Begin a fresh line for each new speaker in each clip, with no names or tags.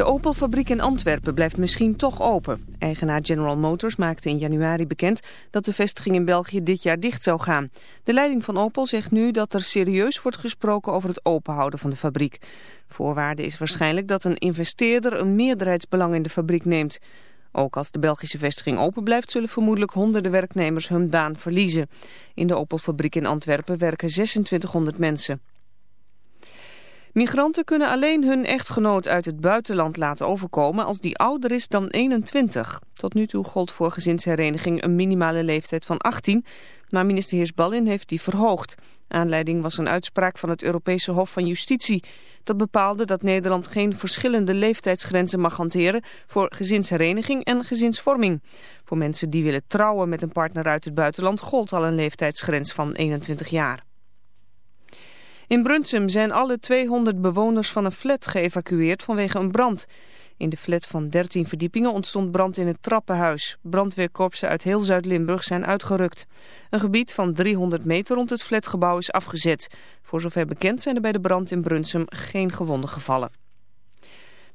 De Opel-fabriek in Antwerpen blijft misschien toch open. Eigenaar General Motors maakte in januari bekend dat de vestiging in België dit jaar dicht zou gaan. De leiding van Opel zegt nu dat er serieus wordt gesproken over het openhouden van de fabriek. Voorwaarde is waarschijnlijk dat een investeerder een meerderheidsbelang in de fabriek neemt. Ook als de Belgische vestiging open blijft, zullen vermoedelijk honderden werknemers hun baan verliezen. In de Opel-fabriek in Antwerpen werken 2600 mensen. Migranten kunnen alleen hun echtgenoot uit het buitenland laten overkomen als die ouder is dan 21. Tot nu toe gold voor gezinshereniging een minimale leeftijd van 18, maar minister Heersballin heeft die verhoogd. Aanleiding was een uitspraak van het Europese Hof van Justitie. Dat bepaalde dat Nederland geen verschillende leeftijdsgrenzen mag hanteren voor gezinshereniging en gezinsvorming. Voor mensen die willen trouwen met een partner uit het buitenland gold al een leeftijdsgrens van 21 jaar. In Brunsum zijn alle 200 bewoners van een flat geëvacueerd vanwege een brand. In de flat van 13 verdiepingen ontstond brand in het trappenhuis. Brandweerkorpsen uit heel Zuid-Limburg zijn uitgerukt. Een gebied van 300 meter rond het flatgebouw is afgezet. Voor zover bekend zijn er bij de brand in Brunsum geen gewonden gevallen.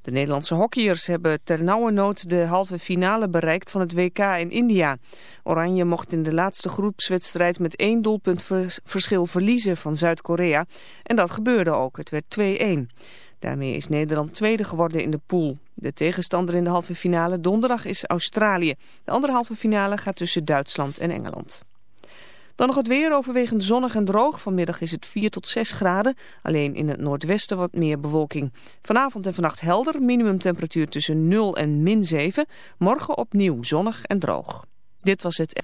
De Nederlandse hockeyers hebben ternauwernood de halve finale bereikt van het WK in India. Oranje mocht in de laatste groepswedstrijd met één doelpunt vers- verschil verliezen van Zuid-Korea. En dat gebeurde ook. Het werd 2-1. Daarmee is Nederland tweede geworden in de pool. De tegenstander in de halve finale donderdag is Australië. De andere halve finale gaat tussen Duitsland en Engeland. Dan nog het weer, overwegend zonnig en droog. Vanmiddag is het 4 tot 6 graden. Alleen in het noordwesten wat meer bewolking. Vanavond en vannacht helder. Minimumtemperatuur tussen 0 en min 7. Morgen opnieuw zonnig en droog. Dit was het...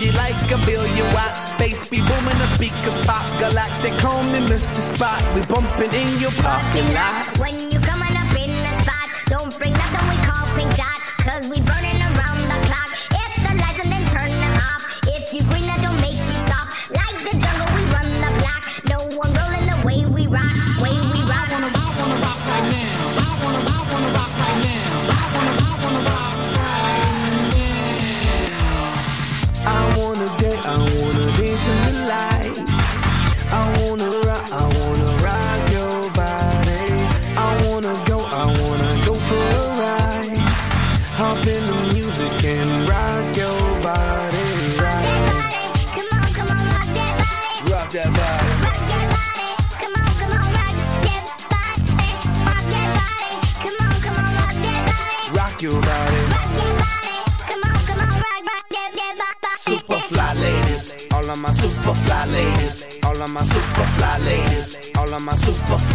Energy like a billion watts. Space be booming, the speakers pop. Galactic, call Mr. Spot. We bumping in your parking lot.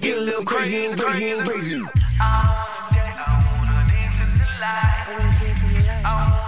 get a little crazy and crazy and crazy.
Hop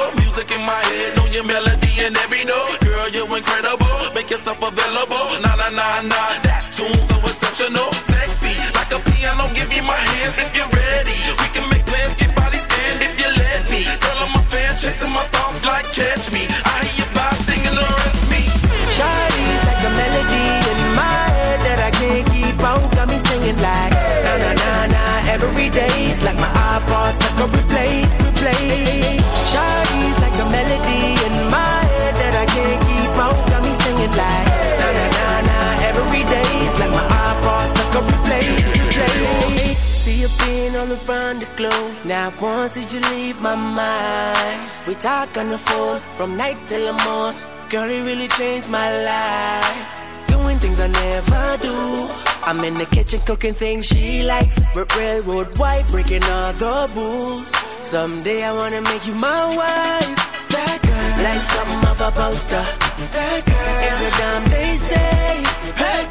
Music in my head, know your melody and every note. Girl, you're incredible, make yourself available. Nah, nah, nah, nah, that tune so exceptional, sexy, like a piano. Give me my hands if you're ready. We can make plans, get body stand if you let me. Girl, I'm a fan, chasing my thoughts like catch me. I hear you by singing the rest me.
Shawty's like a melody in my head that I can't keep out. Got me singing like na na na na every day's like my iPod stuck on replay, replay. Shawty's You being on the glow. Now once did you leave my mind? We talk on the phone from night till the morning. Girl, it really changed my life. Doing things I never do. I'm in the kitchen cooking things she likes. Railroad white, breaking all the rules. Someday I wanna make you my wife. That girl, like something of a poster. That girl is a damn they say. That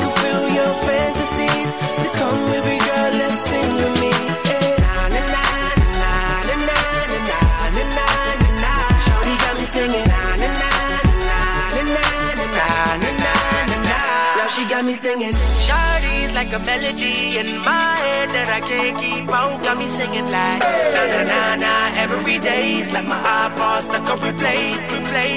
got me singing. Shawty's like a melody in my head that I can't keep out. Got me singing like na na na na every day's like my iPod stuck on replay, replay.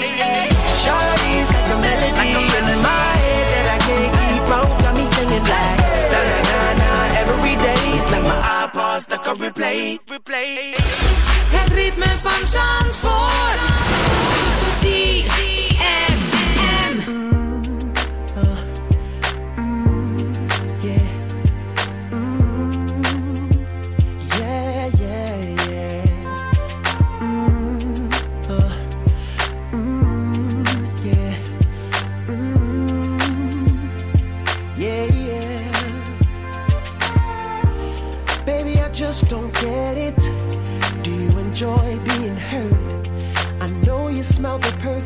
Shawty's like a melody in my head that I can't keep out. Got me singing like na na na na every day's like my iPod stuck on replay, replay.
Het ritme van Zandvoort. ZFM.
Yeah,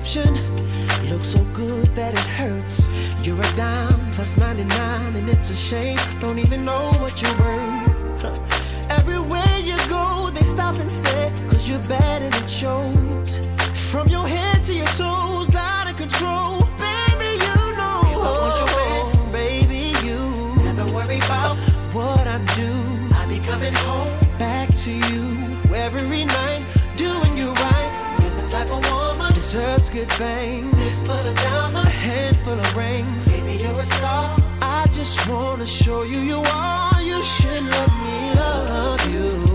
description looks so good that it hurts. You're a dime plus 99, and it's a shame. Don't even know what you're worth. Everywhere you go, they stop and stare, cause you're bad good things. This for of diamonds, a handful of rings. Baby, you're a star. I just wanna show you you are. You should let me love you.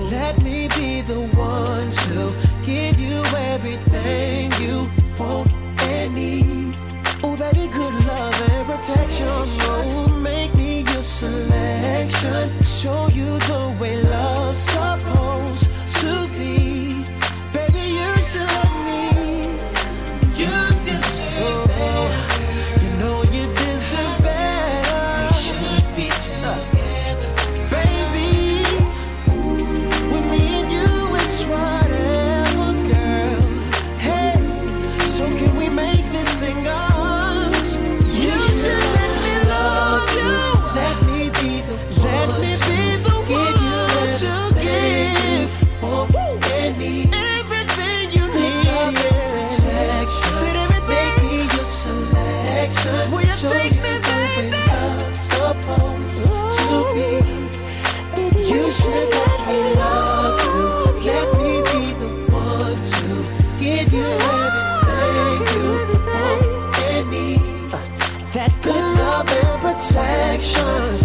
you that good love and protection.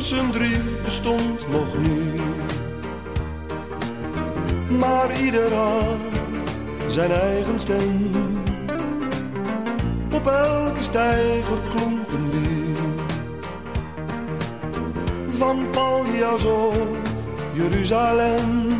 Hilversum drie bestond nog niet. Maar ieder had zijn eigen stem. Op elke steiger klonk een. Van Paljas of Jeruzalem.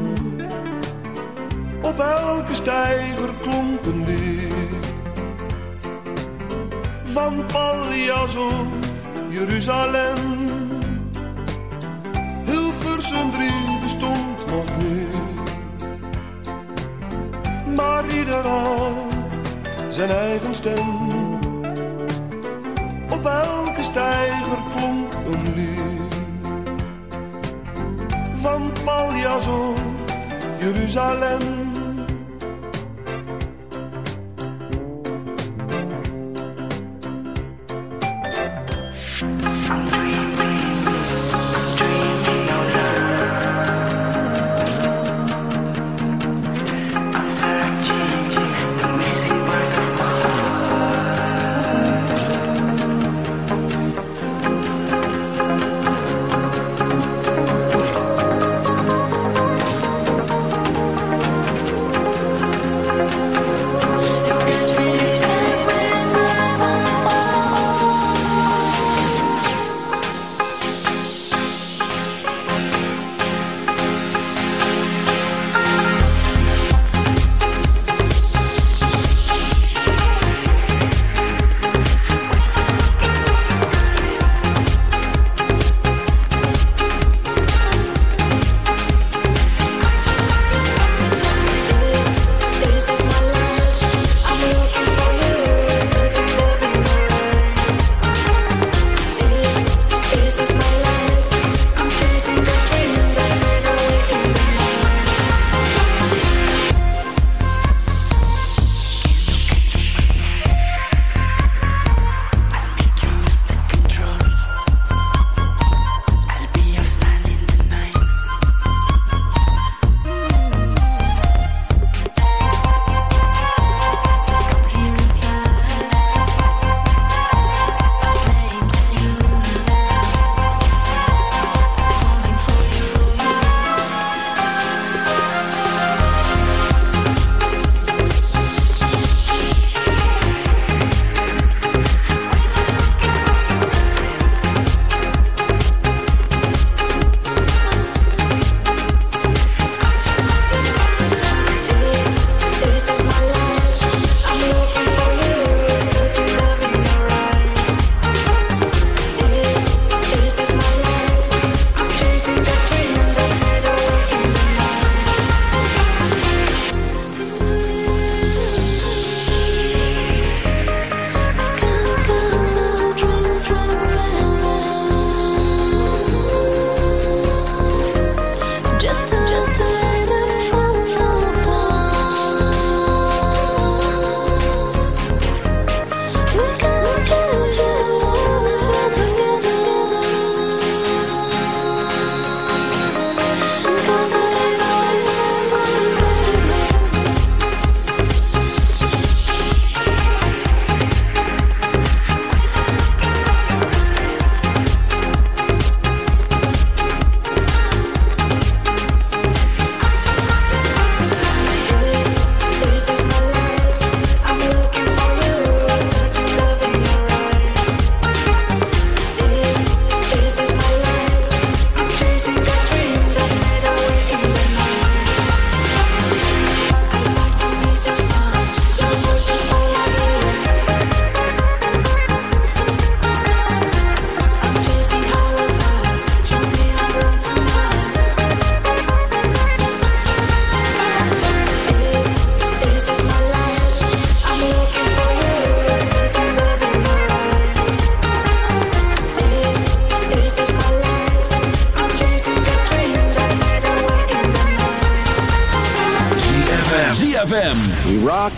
Op elke steiger klonk een lied. Van Paljas of Jeruzalem. Hilversum drie bestond nog niet. Maar ieder had zijn eigen stem.
Shh.